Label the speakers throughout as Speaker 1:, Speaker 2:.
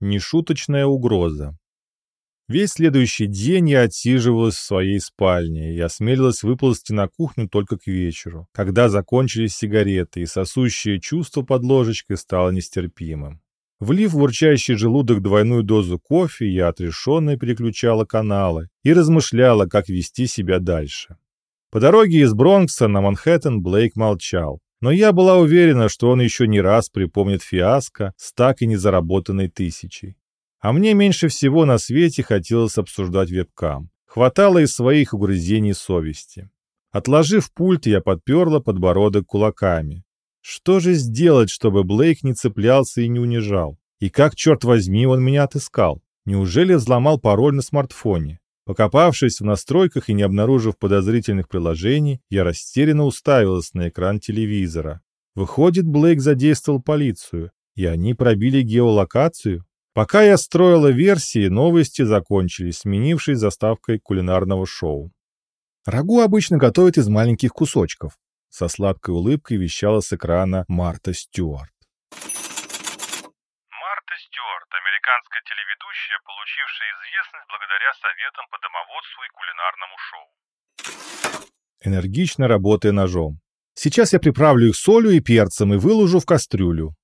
Speaker 1: Нешуточная угроза. Весь следующий день я отсиживалась в своей спальне и осмелилась выползти на кухню только к вечеру, когда закончились сигареты, и сосущее чувство под ложечкой стало нестерпимым. Влив в урчащий желудок двойную дозу кофе, я отрешенно переключала каналы и размышляла, как вести себя дальше. По дороге из Бронкса на Манхэттен Блейк молчал, но я была уверена, что он еще не раз припомнит фиаско с так и незаработанной тысячей. А мне меньше всего на свете хотелось обсуждать вебкам. Хватало и своих угрызений совести. Отложив пульт, я подперла подбородок кулаками. Что же сделать, чтобы Блейк не цеплялся и не унижал? И как, черт возьми, он меня отыскал? Неужели взломал пароль на смартфоне? Покопавшись в настройках и не обнаружив подозрительных приложений, я растерянно уставилась на экран телевизора. Выходит, Блейк задействовал полицию, и они пробили геолокацию? Пока я строила версии, новости закончились, сменившись заставкой кулинарного шоу. Рагу обычно готовят из маленьких кусочков. Со сладкой улыбкой вещала с экрана Марта Стюарт.
Speaker 2: Марта Стюарт, американская телеведущая, получившая известность благодаря советам по домоводству и кулинарному шоу.
Speaker 1: Энергично работая ножом. Сейчас я приправлю их солью и перцем и выложу в кастрюлю.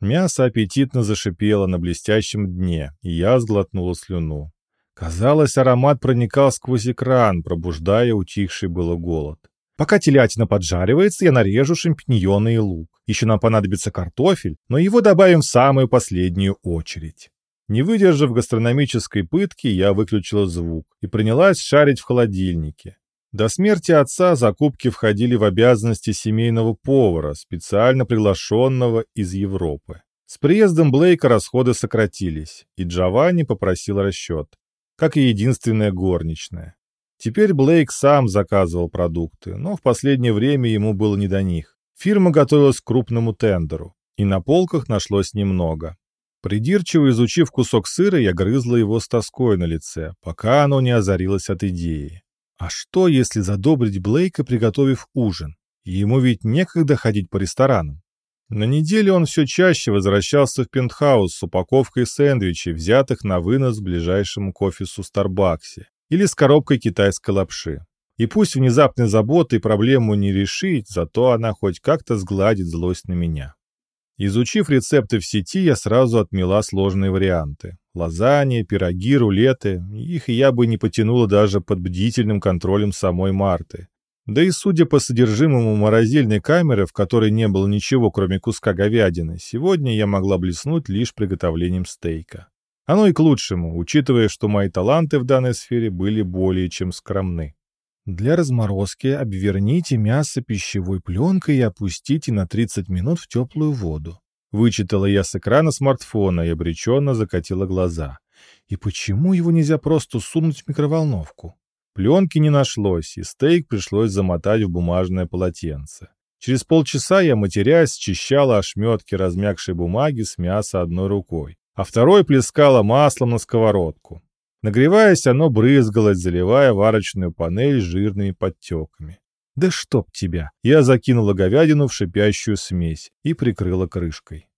Speaker 1: Мясо аппетитно зашипело на блестящем дне, и я сглотнула слюну. Казалось, аромат проникал сквозь экран, пробуждая утихший было голод. Пока телятина поджаривается, я нарежу шампиньоны и лук. Еще нам понадобится картофель, но его добавим в самую последнюю очередь. Не выдержав гастрономической пытки, я выключила звук и принялась шарить в холодильнике. До смерти отца закупки входили в обязанности семейного повара, специально приглашенного из Европы. С приездом Блейка расходы сократились, и Джованни попросил расчет, как и единственная горничная. Теперь Блейк сам заказывал продукты, но в последнее время ему было не до них. Фирма готовилась к крупному тендеру, и на полках нашлось немного. Придирчиво изучив кусок сыра, я грызла его с тоской на лице, пока оно не озарилось от идеи. А что, если задобрить Блейка, приготовив ужин? Ему ведь некогда ходить по ресторанам. На неделе он все чаще возвращался в пентхаус с упаковкой сэндвичей, взятых на вынос в ближайшем к офису Старбаксе, или с коробкой китайской лапши. И пусть внезапной заботой проблему не решить, зато она хоть как-то сгладит злость на меня. Изучив рецепты в сети, я сразу отмела сложные варианты. Лазаньи, пироги, рулеты. Их я бы не потянула даже под бдительным контролем самой Марты. Да и судя по содержимому морозильной камеры, в которой не было ничего, кроме куска говядины, сегодня я могла блеснуть лишь приготовлением стейка. Оно и к лучшему, учитывая, что мои таланты в данной сфере были более чем скромны. Для разморозки обверните мясо пищевой пленкой и опустите на 30 минут в теплую воду. Вычитала я с экрана смартфона и обреченно закатила глаза. И почему его нельзя просто сунуть в микроволновку? Пленки не нашлось, и стейк пришлось замотать в бумажное полотенце. Через полчаса я, матерясь, счищала ошметки размягшей бумаги с мяса одной рукой, а второй плескала маслом на сковородку. Нагреваясь, оно брызгалось, заливая варочную панель жирными подтеками. «Да чтоб тебя!» Я закинула говядину в шипящую смесь и прикрыла крышкой.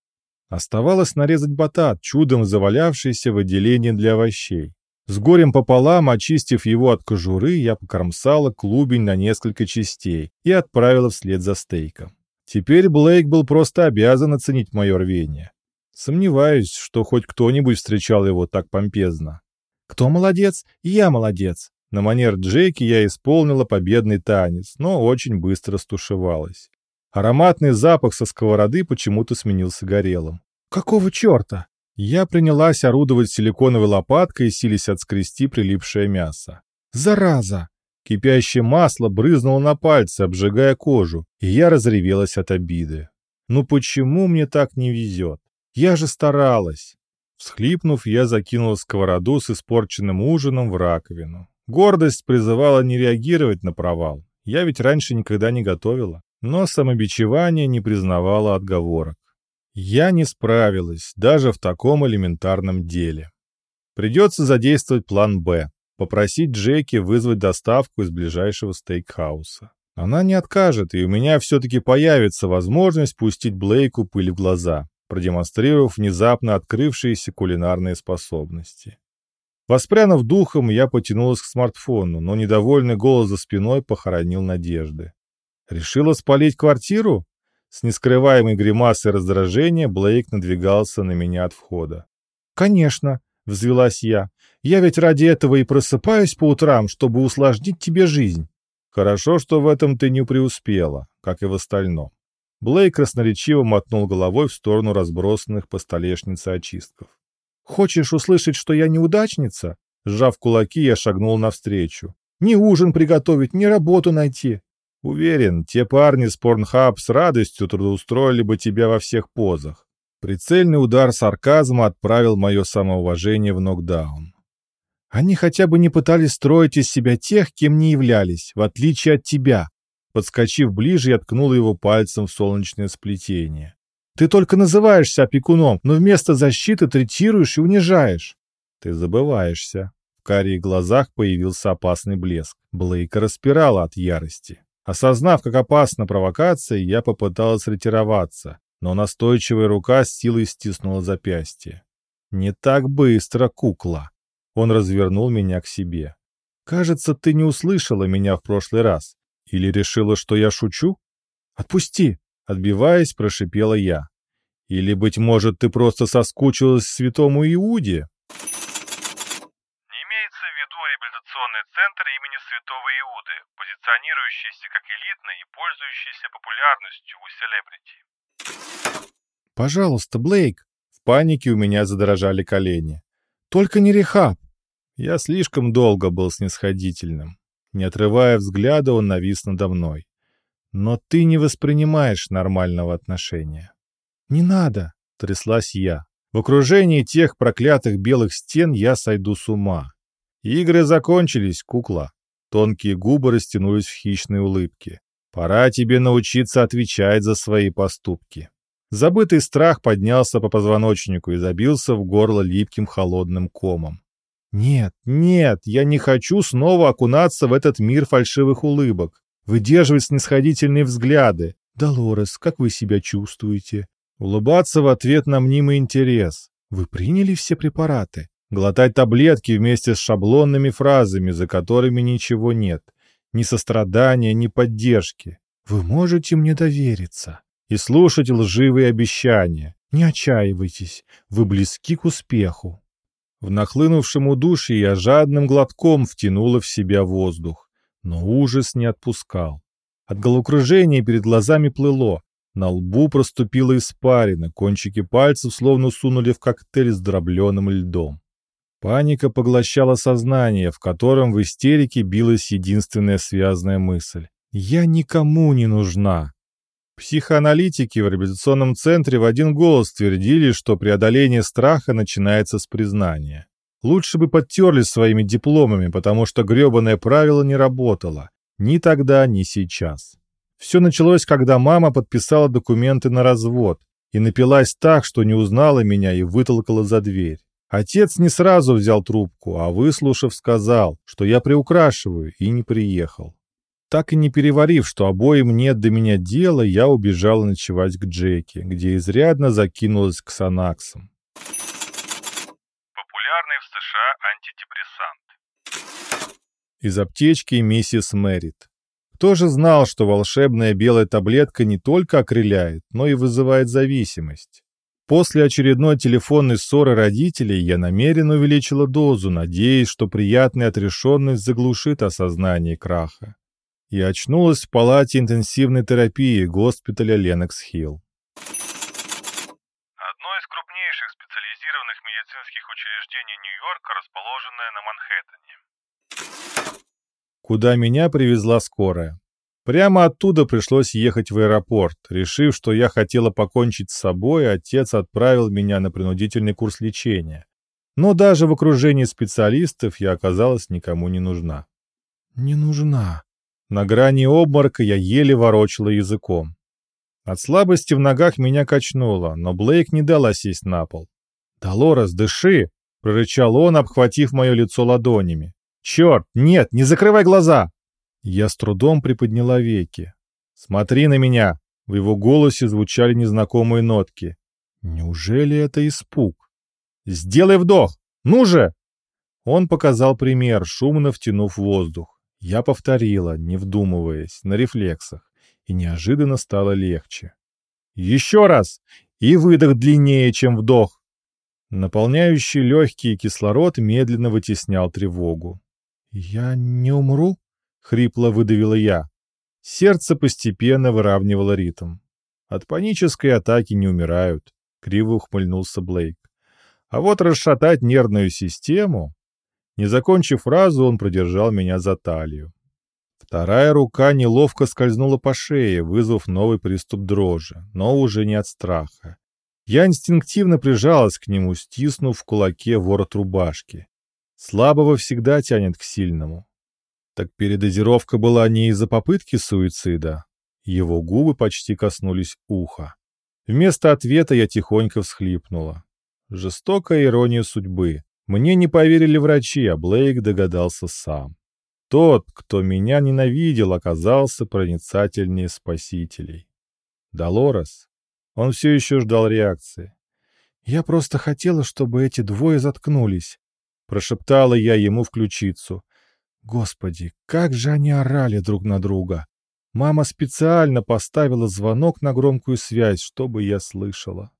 Speaker 1: Оставалось нарезать батат, чудом завалявшийся в отделении для овощей. С горем пополам, очистив его от кожуры, я покромсала клубень на несколько частей и отправила вслед за стейком. Теперь Блейк был просто обязан оценить мое рвение. Сомневаюсь, что хоть кто-нибудь встречал его так помпезно. Кто молодец? Я молодец. На манер Джейки я исполнила победный танец, но очень быстро стушевалась. Ароматный запах со сковороды почему-то сменился горелым. «Какого черта?» Я принялась орудовать силиконовой лопаткой и сились отскрести прилипшее мясо. «Зараза!» Кипящее масло брызнуло на пальцы, обжигая кожу, и я разревелась от обиды. «Ну почему мне так не везет? Я же старалась!» Всхлипнув, я закинул сковороду с испорченным ужином в раковину. Гордость призывала не реагировать на провал. Я ведь раньше никогда не готовила. Но самобичевание не признавало отговорок. Я не справилась, даже в таком элементарном деле. Придется задействовать план «Б», попросить Джеки вызвать доставку из ближайшего стейкхауса. Она не откажет, и у меня все-таки появится возможность пустить Блейку пыль в глаза. Продемонстрировав внезапно открывшиеся кулинарные способности. Воспрянув духом, я потянулась к смартфону, но недовольный голос за спиной похоронил надежды. Решила спалить квартиру? С нескрываемой гримасой раздражения Блейк надвигался на меня от входа. «Конечно», — взвелась я. «Я ведь ради этого и просыпаюсь по утрам, чтобы усложнить тебе жизнь». «Хорошо, что в этом ты не преуспела, как и в остальном». Блейк красноречиво мотнул головой в сторону разбросанных по столешнице очистков. «Хочешь услышать, что я неудачница?» Сжав кулаки, я шагнул навстречу. «Ни ужин приготовить, ни работу найти. Уверен, те парни с Порнхаб с радостью трудоустроили бы тебя во всех позах. Прицельный удар сарказма отправил мое самоуважение в нокдаун. Они хотя бы не пытались строить из себя тех, кем не являлись, в отличие от тебя. Подскочив ближе, я ткнул его пальцем в солнечное сплетение. Ты только называешься опекуном, но вместо защиты третируешь и унижаешь. Ты забываешься. В карих глазах появился опасный блеск. Блейка распирала от ярости. Осознав, как опасна провокация, я попыталась ретироваться, но настойчивая рука с силой стиснула запястье. «Не так быстро, кукла!» Он развернул меня к себе. «Кажется, ты не услышала меня в прошлый раз. Или решила, что я шучу? Отпусти!» Отбиваясь, прошипела я. «Или, быть может, ты просто соскучилась святому Иуде?»
Speaker 2: реабилитационный центр имени Святого Иуды, позиционирующийся как элитный и пользующийся популярностью у селебрити.
Speaker 1: «Пожалуйста, Блейк!» В панике у меня задрожали колени. «Только не рехаб!» Я слишком долго был снисходительным. Не отрывая взгляда, он навис надо мной. «Но ты не воспринимаешь нормального отношения». «Не надо!» — тряслась я. В окружении тех проклятых белых стен я сойду с ума. Игры закончились, кукла. Тонкие губы растянулись в хищной улыбке. Пора тебе научиться отвечать за свои поступки. Забытый страх поднялся по позвоночнику и забился в горло липким холодным комом. Нет, нет, я не хочу снова окунаться в этот мир фальшивых улыбок, выдерживать снисходительные взгляды. «Долорес, как вы себя чувствуете?» Улыбаться в ответ на мнимый интерес. «Вы приняли все препараты?» Глотать таблетки вместе с шаблонными фразами, за которыми ничего нет. Ни сострадания, ни поддержки. Вы можете мне довериться. И слушать лживые обещания. Не отчаивайтесь, вы близки к успеху. В нахлынувшем удушье я жадным глотком втянула в себя воздух. Но ужас не отпускал. От головокружения перед глазами плыло. На лбу проступила испарина, кончики пальцев словно сунули в коктейль с дробленым льдом. Паника поглощала сознание, в котором в истерике билась единственная связанная мысль. «Я никому не нужна». Психоаналитики в реабилитационном центре в один голос твердили, что преодоление страха начинается с признания. Лучше бы подтерли своими дипломами, потому что грёбаное правило не работало. Ни тогда, ни сейчас. Все началось, когда мама подписала документы на развод и напилась так, что не узнала меня и вытолкала за дверь. Отец не сразу взял трубку, а выслушав, сказал, что я приукрашиваю, и не приехал. Так и не переварив, что обоим нет до меня дела, я убежала ночевать к Джеки, где изрядно закинулась к Санаксам.
Speaker 2: Популярный в США антидепрессант.
Speaker 1: Из аптечки миссис Мэрит. Кто же знал, что волшебная белая таблетка не только окрыляет, но и вызывает зависимость? После очередной телефонной ссоры родителей я намеренно увеличила дозу, надеясь, что приятная отрешенность заглушит осознание краха. И очнулась в палате интенсивной терапии госпиталя Ленокс-Хилл.
Speaker 2: Одно из крупнейших специализированных медицинских учреждений Нью-Йорка, расположенное на Манхэттене.
Speaker 1: Куда меня привезла скорая. Прямо оттуда пришлось ехать в аэропорт. Решив, что я хотела покончить с собой, отец отправил меня на принудительный курс лечения. Но даже в окружении специалистов я оказалась никому не нужна. Не нужна. На грани обморока я еле ворочала языком. От слабости в ногах меня качнуло, но Блейк не дала сесть на пол. «Долорес, дыши!» — прорычал он, обхватив мое лицо ладонями. «Черт, нет, не закрывай глаза!» Я с трудом приподняла веки. «Смотри на меня!» В его голосе звучали незнакомые нотки. Неужели это испуг? «Сделай вдох! Ну же!» Он показал пример, шумно втянув воздух. Я повторила, не вдумываясь, на рефлексах, и неожиданно стало легче. «Еще раз! И выдох длиннее, чем вдох!» Наполняющий легкий кислород медленно вытеснял тревогу. «Я не умру?» — хрипло выдавила я. Сердце постепенно выравнивало ритм. От панической атаки не умирают, — криво ухмыльнулся Блейк. А вот расшатать нервную систему... Не закончив фразу, он продержал меня за талию. Вторая рука неловко скользнула по шее, вызвав новый приступ дрожи, но уже не от страха. Я инстинктивно прижалась к нему, стиснув в кулаке ворот рубашки. Слабого всегда тянет к сильному. Так передозировка была не из-за попытки суицида. Его губы почти коснулись уха. Вместо ответа я тихонько всхлипнула. Жестокая ирония судьбы. Мне не поверили врачи, а Блейк догадался сам. Тот, кто меня ненавидел, оказался проницательнее спасителей. Долорес. Он все еще ждал реакции. «Я просто хотела, чтобы эти двое заткнулись», — прошептала я ему в ключицу. Господи, как же они орали друг на друга. Мама специально поставила звонок на громкую связь, чтобы я слышала.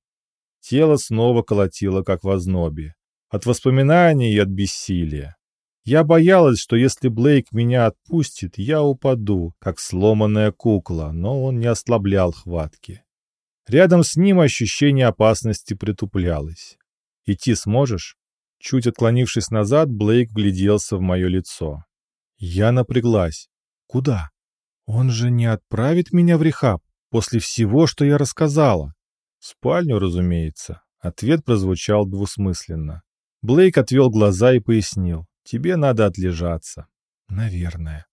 Speaker 1: Тело снова колотило, как в ознобе. От воспоминаний и от бессилия. Я боялась, что если Блейк меня отпустит, я упаду, как сломанная кукла, но он не ослаблял хватки. Рядом с ним ощущение опасности притуплялось. «Идти сможешь?» Чуть отклонившись назад, Блейк гляделся в мое лицо. Я напряглась. Куда? Он же не отправит меня в рехаб после всего, что я рассказала. В спальню, разумеется. Ответ прозвучал двусмысленно. Блейк отвел глаза и пояснил. Тебе надо отлежаться. Наверное.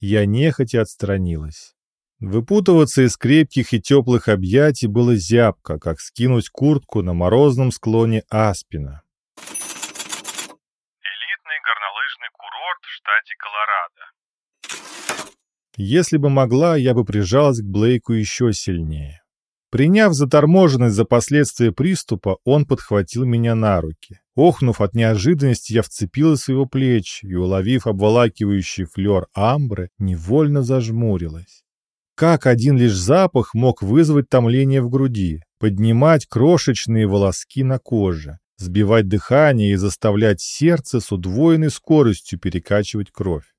Speaker 1: Я нехотя отстранилась. Выпутываться из крепких и теплых объятий было зябко, как скинуть куртку на морозном склоне Аспина.
Speaker 2: штате
Speaker 1: Колорадо. Если бы могла, я бы прижалась к Блейку еще сильнее. Приняв заторможенность за последствия приступа, он подхватил меня на руки. Охнув от неожиданности, я вцепилась в его плечи и, уловив обволакивающий флер амбры, невольно зажмурилась. Как один лишь запах мог вызвать томление в груди, поднимать крошечные волоски на коже, сбивать дыхание и заставлять сердце с удвоенной скоростью перекачивать кровь.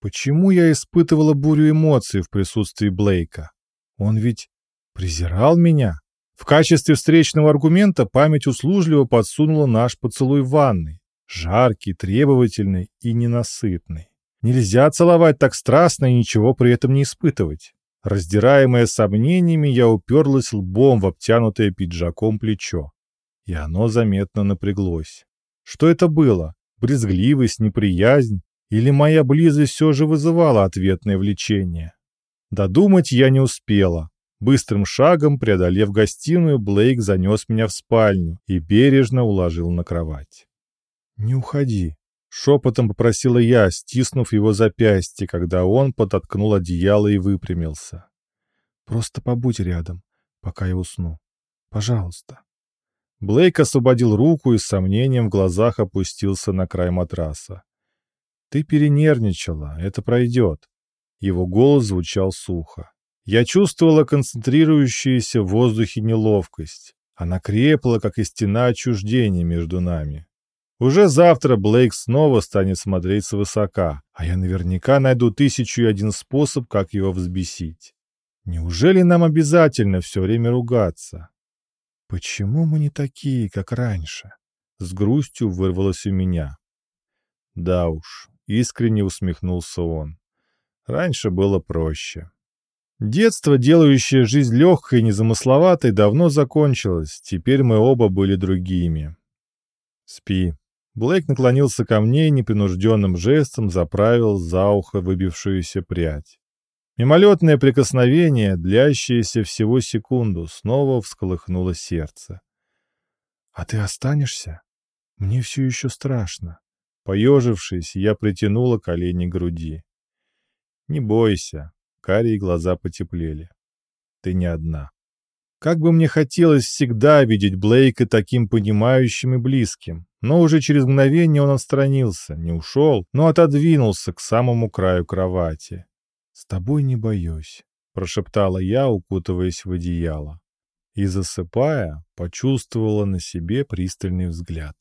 Speaker 1: Почему я испытывала бурю эмоций в присутствии Блейка? Он ведь презирал меня. В качестве встречного аргумента память услужливо подсунула наш поцелуй в ванной. Жаркий, требовательный и ненасытный. Нельзя целовать так страстно и ничего при этом не испытывать. Раздираемая сомнениями, я уперлась лбом в обтянутое пиджаком плечо и оно заметно напряглось. Что это было? Брезгливость, неприязнь? Или моя близость все же вызывала ответное влечение? Додумать я не успела. Быстрым шагом, преодолев гостиную, Блейк занес меня в спальню и бережно уложил на кровать. «Не уходи», — шепотом попросила я, стиснув его запястье, когда он подоткнул одеяло и выпрямился. «Просто побудь рядом, пока я усну. Пожалуйста». Блейк освободил руку и с сомнением в глазах опустился на край матраса. «Ты перенервничала, это пройдет». Его голос звучал сухо. Я чувствовала концентрирующуюся в воздухе неловкость. Она крепла, как и стена отчуждения между нами. Уже завтра Блейк снова станет смотреть свысока, а я наверняка найду тысячу и один способ, как его взбесить. Неужели нам обязательно все время ругаться? «Почему мы не такие, как раньше?» С грустью вырвалось у меня. «Да уж», — искренне усмехнулся он. «Раньше было проще». Детство, делающее жизнь легкой и незамысловатой, давно закончилось. Теперь мы оба были другими. «Спи». Блейк наклонился ко мне и непринужденным жестом заправил за ухо выбившуюся прядь. Мимолетное прикосновение, длящееся всего секунду, снова всколыхнуло сердце. «А ты останешься? Мне все еще страшно». Поежившись, я притянула колени к груди. «Не бойся», — карие глаза потеплели. «Ты не одна». Как бы мне хотелось всегда видеть Блейка таким понимающим и близким. Но уже через мгновение он отстранился, не ушел, но отодвинулся к самому краю кровати. «С тобой не боюсь», — прошептала я, укутываясь в одеяло. И, засыпая, почувствовала на себе пристальный взгляд.